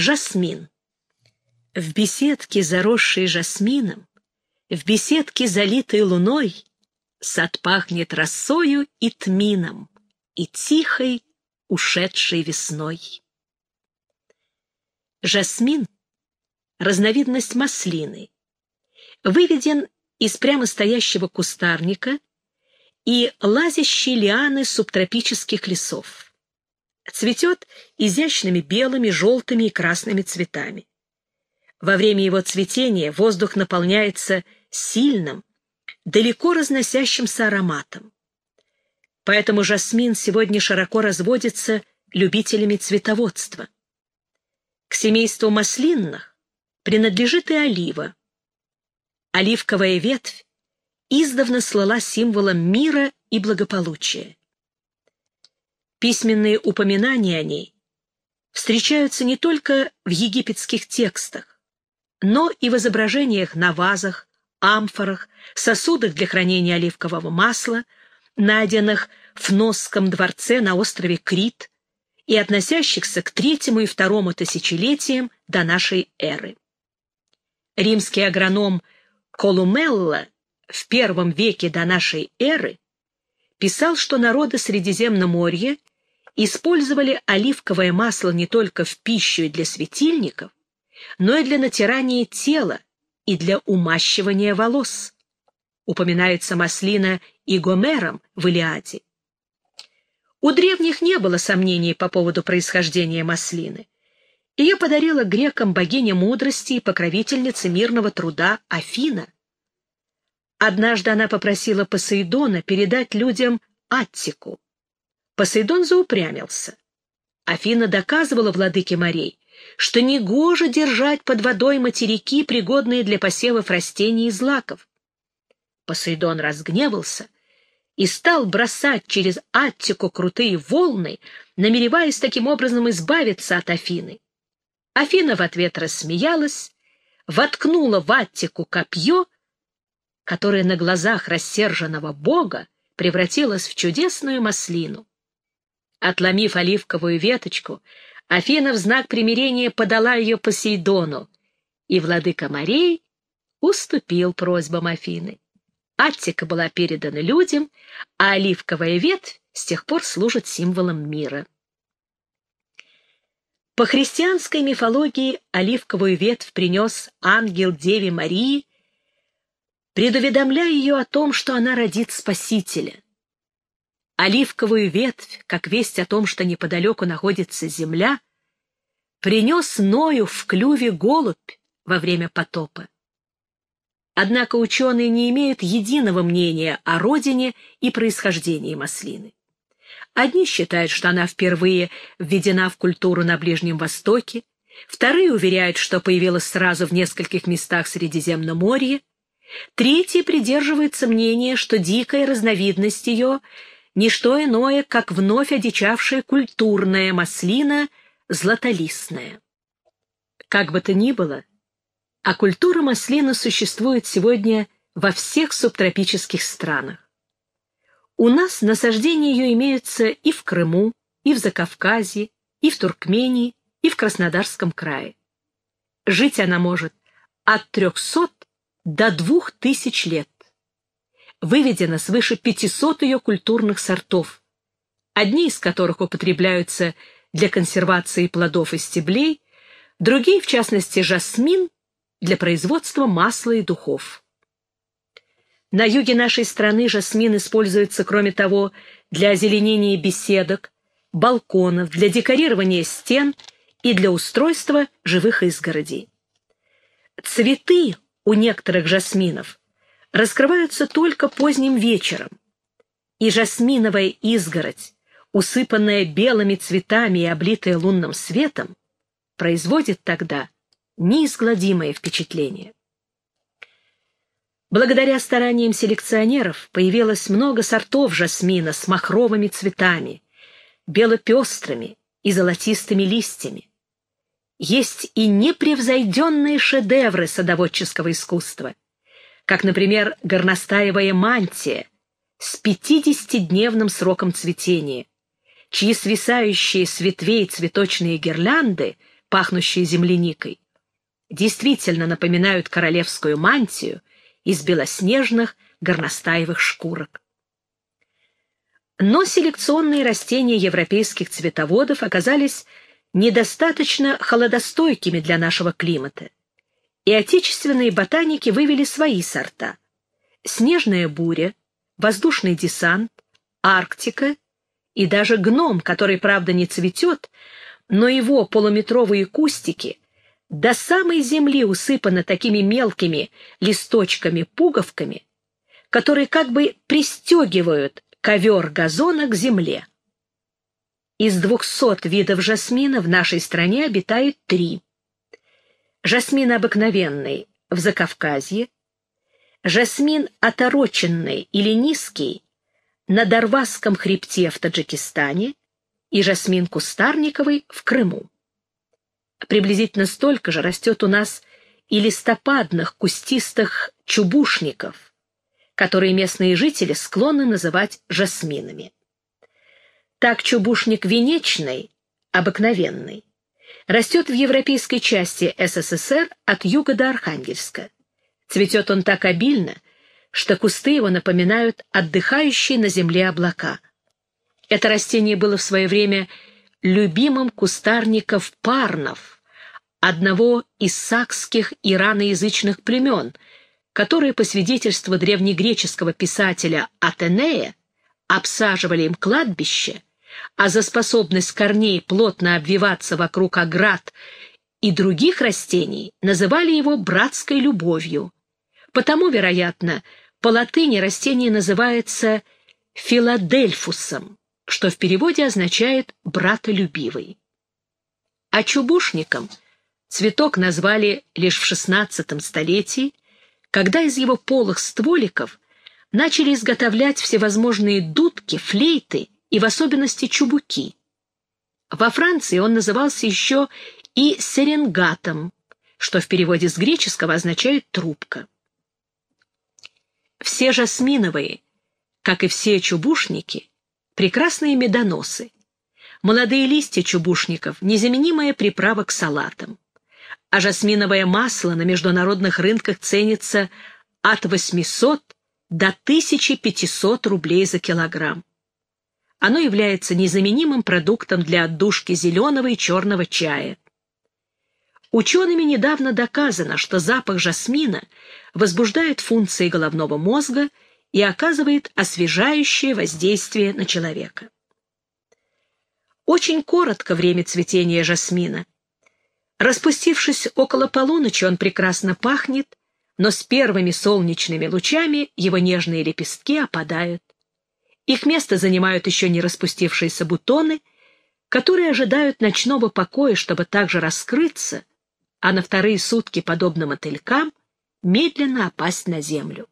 Жасмин. В беседке, заросшей жасмином, В беседке, залитой луной, Сад пахнет росою и тмином И тихой, ушедшей весной. Жасмин — разновидность маслины. Выведен из прямо стоящего кустарника и лазящей лианы субтропических лесов. Цветет изящными белыми, желтыми и красными цветами. Во время его цветения воздух наполняется сильным, далеко разносящимся ароматом. Поэтому жасмин сегодня широко разводится любителями цветоводства. К семейству маслинных принадлежит и олива. Оливковая ветвь издавна слала символом мира и благополучия. Письменные упоминания о ней встречаются не только в египетских текстах, но и в изображениях на вазах, амфорах, сосудах для хранения оливкового масла, найденных в Носском дворце на острове Крит и относящихся к третьему и второму тысячелетиям до нашей эры. Римский агроном Колумелла в первом веке до нашей эры писал, что народы Средиземноморья использовали оливковое масло не только в пищу и для светильников, но и для натирания тела и для умащивания волос. Упоминается маслина и Гомером в Илиаде. У древних не было сомнений по поводу происхождения маслины. Ее подарила грекам богиня мудрости и покровительница мирного труда Афина. Однажды она попросила Посейдона передать людям Аттику. Посейдон заупрямился. Афина доказывала владыке морей, что негоже держать под водой материки, пригодные для посевов растений и злаков. Посейдон разгневался и стал бросать через Аттику крутые волны, намереваясь таким образом избавиться от Афины. Афина в ответ рассмеялась, воткнула в Аттику копье, которое на глазах рассерженного бога превратилось в чудесную маслину. Отломив оливковую веточку, Афина в знак примирения подала ее Посейдону, и владыка морей уступил просьбам Афины. Аттика была передана людям, а оливковая ветвь с тех пор служит символом мира. По христианской мифологии оливковую ветвь принес ангел Деве Марии, предуведомляя ее о том, что она родит Спасителя — оливковую ветвь, как весть о том, что неподалеку находится земля, принес Ною в клюве голубь во время потопа. Однако ученые не имеют единого мнения о родине и происхождении маслины. Одни считают, что она впервые введена в культуру на Ближнем Востоке, вторые уверяют, что появилась сразу в нескольких местах Средиземноморья, третьи придерживаются мнения, что дикая разновидность ее не что иное, как вновь одичавшая культурная маслина златолистная. Как бы то ни было, а культура маслины существует сегодня во всех субтропических странах. У нас насаждения ее имеются и в Крыму, и в Закавказье, и в Туркмении, и в Краснодарском крае. Жить она может от 300 до 2000 лет выведено свыше 500 ее культурных сортов, одни из которых употребляются для консервации плодов и стеблей, другие, в частности, жасмин, для производства масла и духов. На юге нашей страны жасмин используется, кроме того, для озеленения беседок, балконов, для декорирования стен и для устройства живых изгородей. Цветы у некоторых жасминов раскрываются только поздним вечером, и жасминовая изгородь, усыпанная белыми цветами и облитая лунным светом, производит тогда неизгладимое впечатление. Благодаря стараниям селекционеров появилось много сортов жасмина с махровыми цветами, белопестрыми и золотистыми листьями. Есть и непревзойденные шедевры садоводческого искусства — как, например, горностаевая мантия с 50-дневным сроком цветения, чьи свисающие с ветвей цветочные гирлянды пахнущие земляникой, действительно напоминают королевскую мантию из белоснежных горностаевых шкурок. Но селекционные растения европейских цветоводов оказались недостаточно холодостойкими для нашего климата, и отечественные ботаники вывели свои сорта. Снежная буря, воздушный десант, Арктика и даже гном, который, правда, не цветет, но его полуметровые кустики до самой земли усыпаны такими мелкими листочками-пуговками, которые как бы пристегивают ковер газона к земле. Из двухсот видов жасмина в нашей стране обитает три. Жасмин обыкновенный в Закавказье, жасмин отороченный или низкий на Дарвасском хребте в Таджикистане и жасмин кустарниковый в Крыму. Приблизительно столько же растет у нас и листопадных кустистых чубушников, которые местные жители склонны называть жасминами. Так чубушник венечный, обыкновенный, растет в европейской части СССР от юга до Архангельска. Цветет он так обильно, что кусты его напоминают отдыхающие на земле облака. Это растение было в свое время любимым кустарников парнов, одного из сакских ираноязычных племен — которые, по свидетельству древнегреческого писателя Атенея, обсаживали им кладбище, а за способность корней плотно обвиваться вокруг оград и других растений называли его братской любовью. Потому, вероятно, по латыни растение называется филадельфусом, что в переводе означает «братолюбивый». А чубушником цветок назвали лишь в XVI столетии когда из его полых стволиков начали изготовлять всевозможные дудки, флейты и в особенности чубуки. Во Франции он назывался еще и серенгатом, что в переводе с греческого означает «трубка». Все жасминовые, как и все чубушники, прекрасные медоносы. Молодые листья чубушников — незаменимая приправа к салатам а жасминовое масло на международных рынках ценится от 800 до 1500 рублей за килограмм. Оно является незаменимым продуктом для отдушки зеленого и черного чая. Учеными недавно доказано, что запах жасмина возбуждает функции головного мозга и оказывает освежающее воздействие на человека. Очень коротко время цветения жасмина Распустившись около полуночи, он прекрасно пахнет, но с первыми солнечными лучами его нежные лепестки опадают. Их место занимают еще не распустившиеся бутоны, которые ожидают ночного покоя, чтобы также раскрыться, а на вторые сутки, подобно мотылькам, медленно опасть на землю.